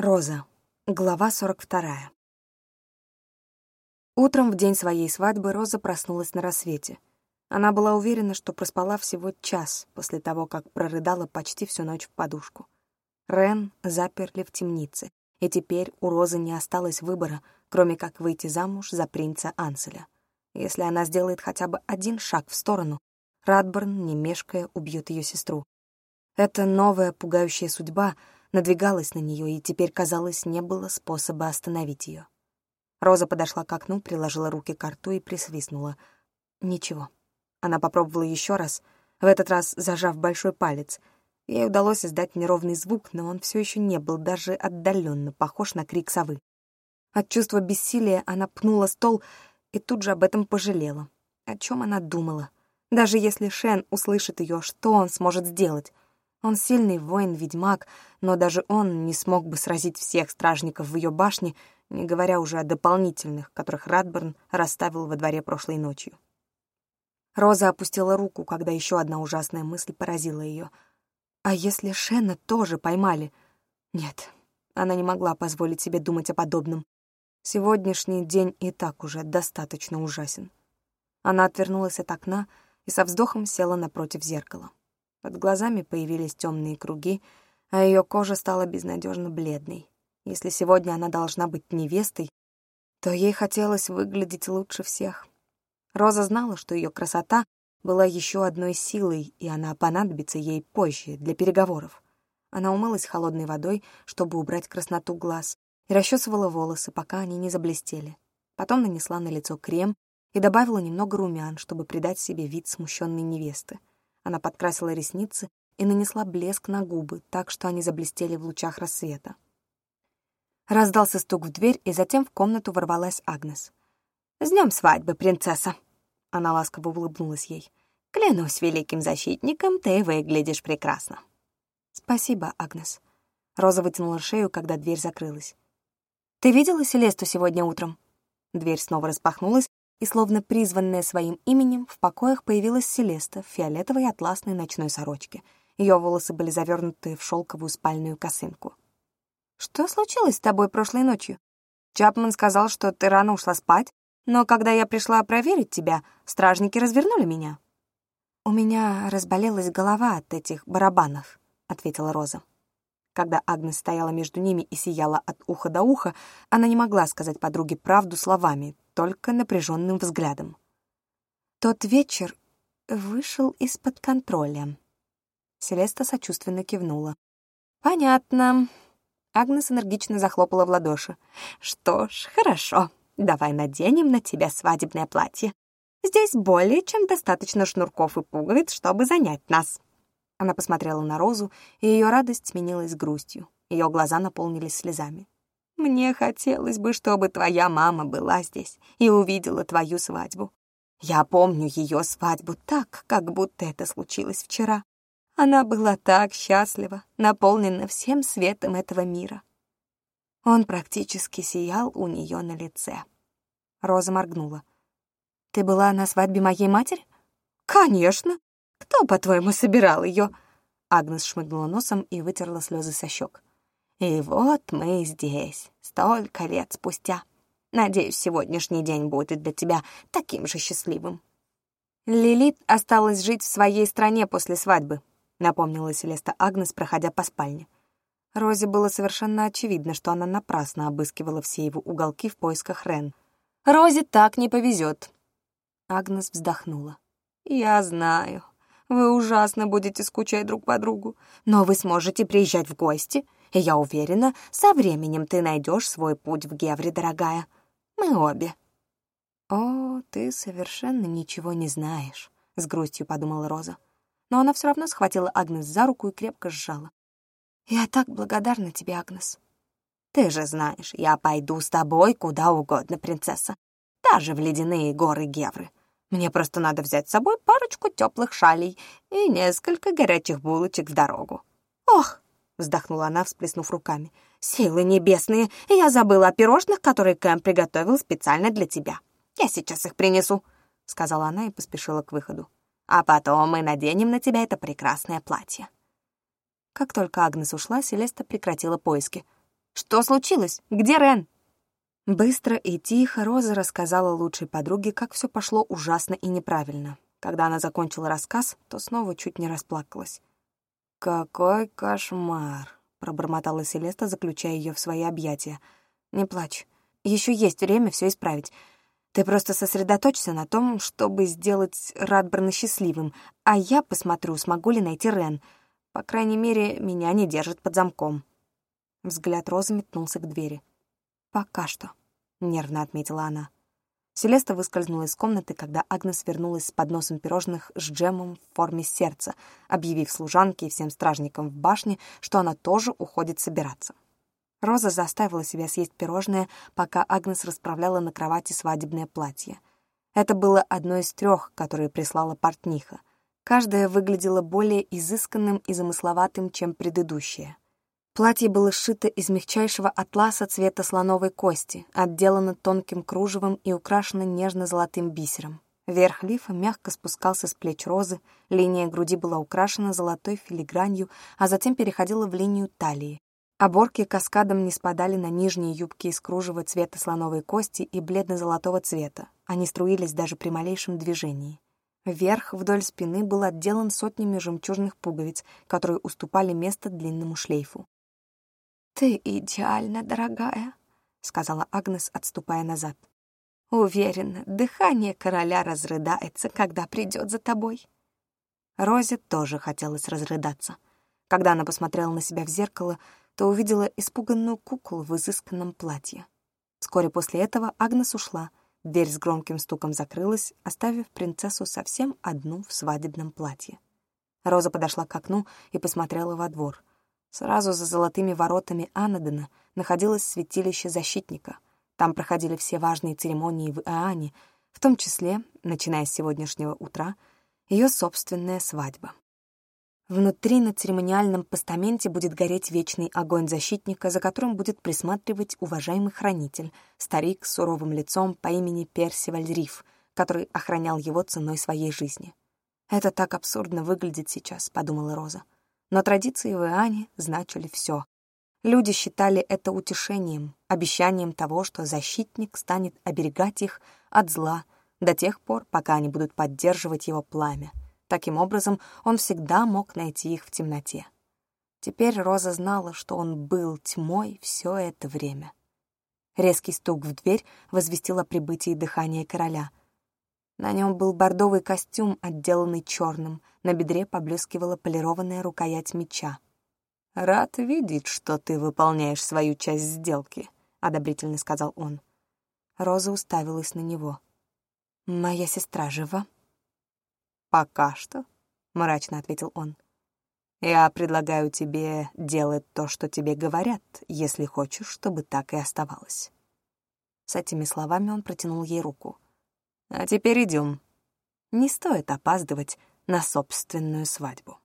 Роза. Глава 42. Утром в день своей свадьбы Роза проснулась на рассвете. Она была уверена, что проспала всего час после того, как прорыдала почти всю ночь в подушку. Рен заперли в темнице, и теперь у Розы не осталось выбора, кроме как выйти замуж за принца Анселя. Если она сделает хотя бы один шаг в сторону, Радборн, не мешкая, убьет ее сестру. Это новая пугающая судьба — надвигалась на нее, и теперь, казалось, не было способа остановить ее. Роза подошла к окну, приложила руки к рту и присвистнула. Ничего. Она попробовала еще раз, в этот раз зажав большой палец. Ей удалось издать неровный звук, но он все еще не был даже отдаленно похож на крик совы. От чувства бессилия она пнула стол и тут же об этом пожалела. О чем она думала? Даже если Шен услышит ее, что он сможет сделать? Он сильный воин-ведьмак, но даже он не смог бы сразить всех стражников в ее башне, не говоря уже о дополнительных, которых Радберн расставил во дворе прошлой ночью. Роза опустила руку, когда еще одна ужасная мысль поразила ее. А если Шена тоже поймали? Нет, она не могла позволить себе думать о подобном. Сегодняшний день и так уже достаточно ужасен. Она отвернулась от окна и со вздохом села напротив зеркала. Под глазами появились темные круги, а ее кожа стала безнадежно бледной. Если сегодня она должна быть невестой, то ей хотелось выглядеть лучше всех. Роза знала, что ее красота была еще одной силой, и она понадобится ей позже для переговоров. Она умылась холодной водой, чтобы убрать красноту глаз, и расчесывала волосы, пока они не заблестели. Потом нанесла на лицо крем и добавила немного румян, чтобы придать себе вид смущенной невесты. Она подкрасила ресницы и нанесла блеск на губы, так что они заблестели в лучах рассвета. Раздался стук в дверь, и затем в комнату ворвалась Агнес. «С днем свадьбы, принцесса!» Она ласково улыбнулась ей. «Клянусь великим защитником, ты выглядишь прекрасно». «Спасибо, Агнес». Роза вытянула шею, когда дверь закрылась. «Ты видела Селесту сегодня утром?» Дверь снова распахнулась, и, словно призванная своим именем, в покоях появилась Селеста в фиолетовой атласной ночной сорочке. Ее волосы были завернуты в шелковую спальную косынку. «Что случилось с тобой прошлой ночью? Чапман сказал, что ты рано ушла спать, но когда я пришла проверить тебя, стражники развернули меня». «У меня разболелась голова от этих барабанов», — ответила Роза. Когда Агнес стояла между ними и сияла от уха до уха, она не могла сказать подруге правду словами, только напряженным взглядом. Тот вечер вышел из-под контроля. Селеста сочувственно кивнула. «Понятно». Агнес энергично захлопала в ладоши. «Что ж, хорошо. Давай наденем на тебя свадебное платье. Здесь более чем достаточно шнурков и пуговиц, чтобы занять нас». Она посмотрела на Розу, и ее радость сменилась грустью. Ее глаза наполнились слезами. Мне хотелось бы, чтобы твоя мама была здесь и увидела твою свадьбу. Я помню ее свадьбу так, как будто это случилось вчера. Она была так счастлива, наполнена всем светом этого мира. Он практически сиял у нее на лице. Роза моргнула. «Ты была на свадьбе моей матери?» «Конечно! Кто, по-твоему, собирал ее?» Агнес шмыгнула носом и вытерла слезы со щек. И вот мы здесь, столько лет спустя. Надеюсь, сегодняшний день будет для тебя таким же счастливым. Лилит осталась жить в своей стране после свадьбы, напомнила Селеста Агнес, проходя по спальне. Розе было совершенно очевидно, что она напрасно обыскивала все его уголки в поисках Рен. «Розе так не повезет. Агнес вздохнула. «Я знаю, вы ужасно будете скучать друг по другу, но вы сможете приезжать в гости, и я уверена, со временем ты найдешь свой путь в Гевре, дорогая. Мы обе». «О, ты совершенно ничего не знаешь», — с грустью подумала Роза. Но она все равно схватила Агнес за руку и крепко сжала. «Я так благодарна тебе, Агнес». «Ты же знаешь, я пойду с тобой куда угодно, принцесса, даже в ледяные горы Гевры. Мне просто надо взять с собой парочку теплых шалей и несколько горячих булочек в дорогу. Ох, вздохнула она, всплеснув руками. «Силы небесные! Я забыла о пирожных, которые Кэм приготовил специально для тебя. Я сейчас их принесу», — сказала она и поспешила к выходу. «А потом мы наденем на тебя это прекрасное платье». Как только Агнес ушла, Селеста прекратила поиски. Что случилось? Где Рен?» Быстро и тихо Роза рассказала лучшей подруге, как все пошло ужасно и неправильно. Когда она закончила рассказ, то снова чуть не расплакалась. «Какой кошмар!» — пробормотала Селеста, заключая ее в свои объятия. «Не плачь. Еще есть время все исправить. Ты просто сосредоточься на том, чтобы сделать Радберна счастливым, а я посмотрю, смогу ли найти Рен. По крайней мере, меня не держат под замком». Взгляд Розы метнулся к двери. «Пока что», — нервно отметила она. Селеста выскользнула из комнаты, когда Агнес вернулась с подносом пирожных с джемом в форме сердца, объявив служанке и всем стражникам в башне, что она тоже уходит собираться. Роза заставила себя съесть пирожное, пока Агнес расправляла на кровати свадебное платье. Это было одно из трех, которые прислала портниха. Каждое выглядело более изысканным и замысловатым, чем предыдущее. Платье было сшито из мягчайшего атласа цвета слоновой кости, отделано тонким кружевом и украшено нежно-золотым бисером. Верх лифа мягко спускался с плеч розы, линия груди была украшена золотой филигранью, а затем переходила в линию талии. Оборки каскадом не спадали на нижние юбки из кружева цвета слоновой кости и бледно-золотого цвета. Они струились даже при малейшем движении. Верх вдоль спины был отделан сотнями жемчужных пуговиц, которые уступали место длинному шлейфу. «Ты идеальна, дорогая», — сказала Агнес, отступая назад. «Уверена, дыхание короля разрыдается, когда придет за тобой». Розе тоже хотелось разрыдаться. Когда она посмотрела на себя в зеркало, то увидела испуганную куклу в изысканном платье. Вскоре после этого Агнес ушла, дверь с громким стуком закрылась, оставив принцессу совсем одну в свадебном платье. Роза подошла к окну и посмотрела во двор. Сразу за золотыми воротами Анадена находилось святилище защитника. Там проходили все важные церемонии в Иоанне, в том числе, начиная с сегодняшнего утра, ее собственная свадьба. Внутри на церемониальном постаменте будет гореть вечный огонь защитника, за которым будет присматривать уважаемый хранитель, старик с суровым лицом по имени Персиваль Риф, который охранял его ценой своей жизни. «Это так абсурдно выглядит сейчас», — подумала Роза. Но традиции в Иоанне значили все. Люди считали это утешением, обещанием того, что защитник станет оберегать их от зла до тех пор, пока они будут поддерживать его пламя. Таким образом, он всегда мог найти их в темноте. Теперь Роза знала, что он был тьмой все это время. Резкий стук в дверь возвестил о прибытии дыхания короля. На нем был бордовый костюм, отделанный черным, на бедре поблескивала полированная рукоять меча. «Рад видеть, что ты выполняешь свою часть сделки», — одобрительно сказал он. Роза уставилась на него. «Моя сестра жива?» «Пока что», — мрачно ответил он. «Я предлагаю тебе делать то, что тебе говорят, если хочешь, чтобы так и оставалось». С этими словами он протянул ей руку. «А теперь идем. Не стоит опаздывать на собственную свадьбу».